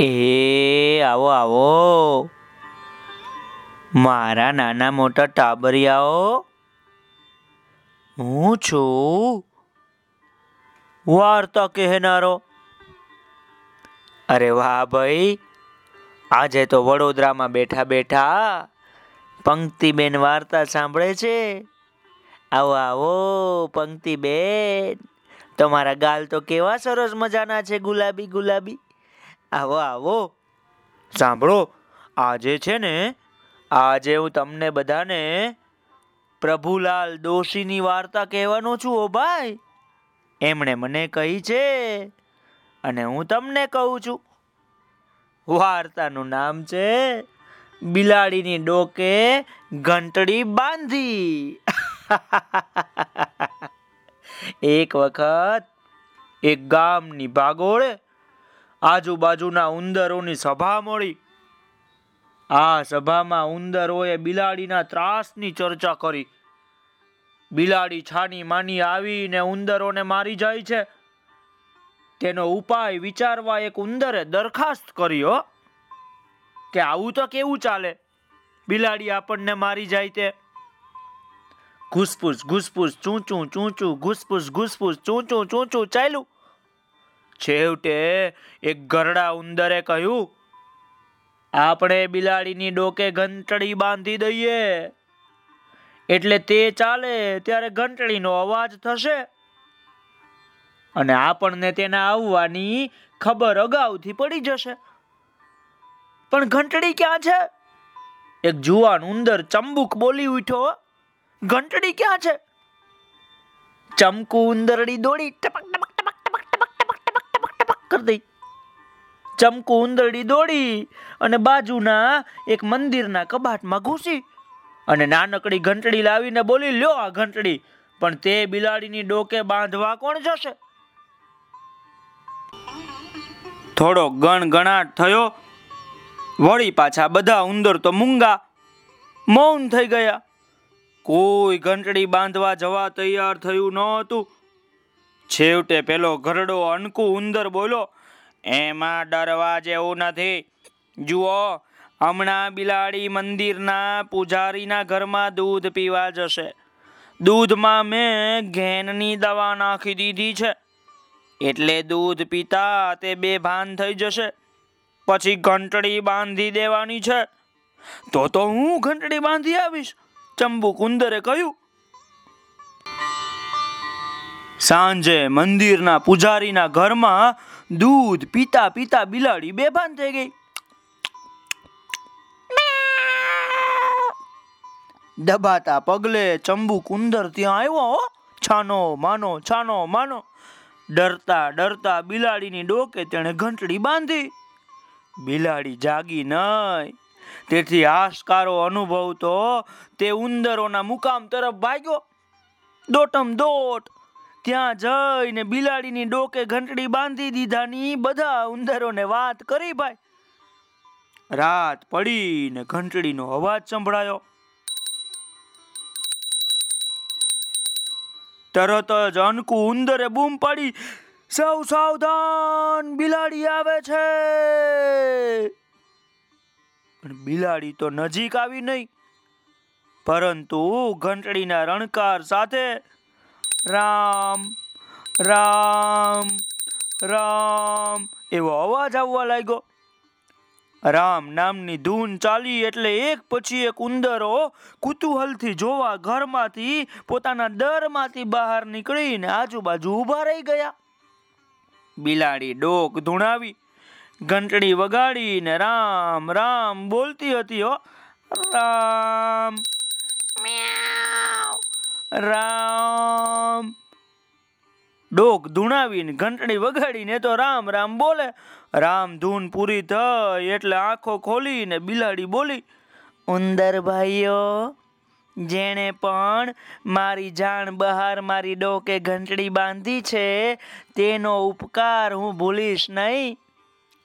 એ, આવો આવો. મારા નાના મોટા ટાબરિયાઓ, હું છું. વાર્તા કહેનારો. અરે વાહ ભાઈ, આજે તો વડોદરામાં બેઠા બેઠા પંક્તિબેન વાર્તા સાંભળે છે. આવો આવો, પંક્તિબેન. તમારા ગાલ તો કેવા સરસ મજાના છે, ગુલાબી ગુલાબી. આવો આવો. સાંભળો, આજે છે ને, આજે હું તમને બધાને પ્રભુલાલ દોશીની વાર્તા કહેવાનો છું, ઓ ભાઈ. એમણે મને કહી છે અને હું તમને કહું છું. વાર્તાનું નામ છે બિલાડીની ડોકે ઘંટડી બાંધી. એક વખત એક ગામની ભાગોળે આજુબાજુના ઉંદરોની સભા મળી. આ સભામાં ઉંદરોએ બિલાડીના ત્રાસની ચર્ચા કરી. બિલાડી છાની માની આવીને ઉંદરોને મારી જાય છે. તેનો ઉપાય વિચારવા એક ઉંદરે દરખાસ્ત કર્યો કે આવું તો કેવું ચાલે? બિલાડી આપણને મારી જાય તે. ઘુસપુસ ઘુસપુસ, ચૂંચું ચૂંચું, ઘુસપુસ ઘુસપુસ, ચૂંચું ચૂંચું ચાલ્યું. છેવટે એક ઘરડા ઉંદરે કહ્યું, આપણે બિલાડીની ડોકે ઘંટડી બાંધી દઈએ. એટલે તે ચાલે ત્યારે ઘંટડીનો અવાજ થશે. અને આપણને તેના આવવાની ખબર અગાઉથી પડી જશે. પણ ઘંટડી ક્યાં છે? એક જુવાન ઉંદર ચંબુક બોલી ઉઠ્યો, ઘંટડી ક્યાં છે? ચમકુ ઉંદરડી દોડી ટપક ટપક ટપક ટપક ટપક કરી દઈ. ચમકુ ઉંદરડી દોડી અને બાજુના એક મંદિરના કબાટમાં ઘૂસી અને નાનકડી ઘંટડી લાવીને બોલી, લ્યો આ ઘંટડી, પણ તે બિલાડીની ડોકે બાંધવા કોણ જશે? થોડો ગણગણાટ થયો. વળી પાછા બધા ઉંદર તો મૂંગા, મૌન થઈ ગયા. કોઈ ઘંટડી બાંધવા જવા તૈયાર થયું ન હતું છેવટે પેલો ઘરડો અનકુ ઉંદર બોલો એમાં ડરવા જેવું નથી. જુઓ, હમણાં બિલાડી મંદિરના પૂજારીના ઘરમાં દૂધ પીવા જશે. દૂધમાં મેં ઘેનની દવા નાખી દીધી છે. એટલે દૂધ પીતા તે બેભાન થઈ જશે. પછી ઘંટડી બાંધી દેવાની છે. તો તો હું ઘંટડી બાંધી આવીશ ચંબુ કુંદરે કહ્યું. સાંજે મંદિરના પૂજારીના ઘરમાં દૂધ પીતા પીતા બિલાડી બેભાન થઈ ગઈ. દબાતા પગલે ચંબુ કુંદર ત્યાં આવ્યો છાનો, માનો છાનો, માનો. ડરતા ડરતા બિલાડીની ડોકે તેણે ઘંટડી બાંધી. બિલાડી જાગી નહીં તેથી હાશકારો અનુભવતો તે ઉંદરોના મુકામ તરફ ભાગ્યો. દોટમ દોટ ત્યાં જઈને બિલાડીની ડોકે ઘંટડી બાંધી દીધાની બધા ઉંદરોને વાત કરી ભાઈ. રાત પડીને ઘંટડીનો અવાજ સંભળાયો. તરત જ અનકુ ઉંદરે બૂમ પાડી સૌ સાવધાન, બિલાડી આવે છે. બિલાડી તો નજીક આવી નહીં. પરંતુ ઘંટડીના રણકાર સાથે રામ રામ રામ. એવો અવાજ આવવા લાગ્યો. રામ નામની ધૂન ચાલી એટલે એક પછી એક ઉંદરો કુતૂહલથી જોવા ઘરમાંથી, પોતાના દરમાંથી બહાર નીકળીને આજુબાજુ ઊભા રહી ગયા. બિલાડી ડોક ધૂણાવી, ઘંટડી વગાડીને રામ રામ બોલતી હતી, હો. રામ રામ. ડોક ધૂણાવીને, ઘંટડી વગાડીને તો રામ રામ બોલે. રામ ધૂન પૂરી થઈ એટલે આંખો ખોલીને બિલાડી બોલી, ઉંદર ભાઈઓ, જેણે પણ મારી જાણ બહાર મારી ડોકે ઘંટડી બાંધી છે, તેનો ઉપકાર હું ભૂલીશ નહીં.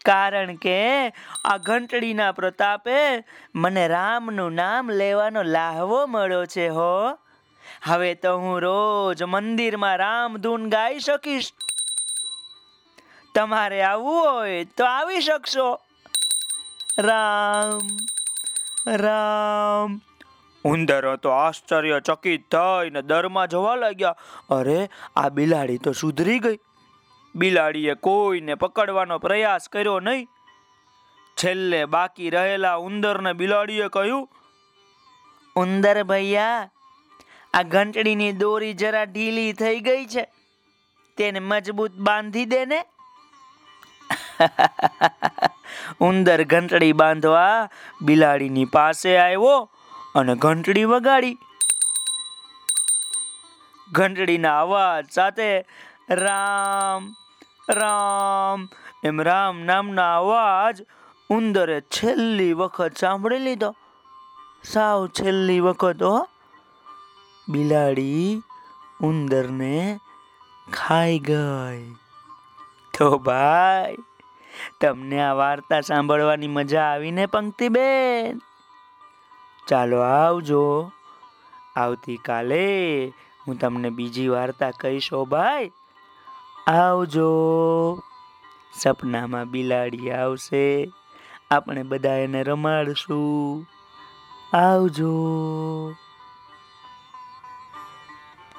કારણ કે આ ઘંટડીના પ્રતાપે મને રામનું નામ લેવાનો લાહવો મળ્યો છે હો. હવે તો હું રોજ મંદિરમાં રામધૂન ગાઈ શકીશ. તમારે આવવું હોય તો આવી શકશો. રામ રામ. ઉંદરો તો આશ્ચર્યચકિત થઈને દરમાં જવા લાગ્યા. અરે, આ બિલાડી તો સુધરી ગઈ. બિલાડીએ કોઈને પકડવાનો પ્રયાસ કર્યો નહીં. છેલ્લે બાકી રહેલા ઉંદરને બિલાડીએ કહ્યું, ઉંદર ભૈયા આ ઘંટડીની દોરી જરા ઢીલી થઈ ગઈ છે. તેને મજબૂત બાંધી દે ને. ઉંદર ઘંટડી બાંધવા બિલાડીની પાસે આવ્યો અને ઘંટડી વગાડી. ઘંટડીના અવાજ સાથે રામ રામ, એમ રામ નામના અવાજ ઉંદરે છેલ્લી વખત સાંભળી લીધો. સાવ છેલ્લી વખત, હો. બિલાડી ઉંદરને ખાઈ ગઈ. તો ભાઈ, તમને આ વાર્તા સાંભળવાની મજા આવીને પંક્તિબેન? ચાલો આવજો. આવતીકાલે હું તમને બીજી વાર્તા કહીશો ભાઈ. આવજો. સપનામાં બિલાડી આવશે. આપણે બધા એને રમાડશું. આવજો.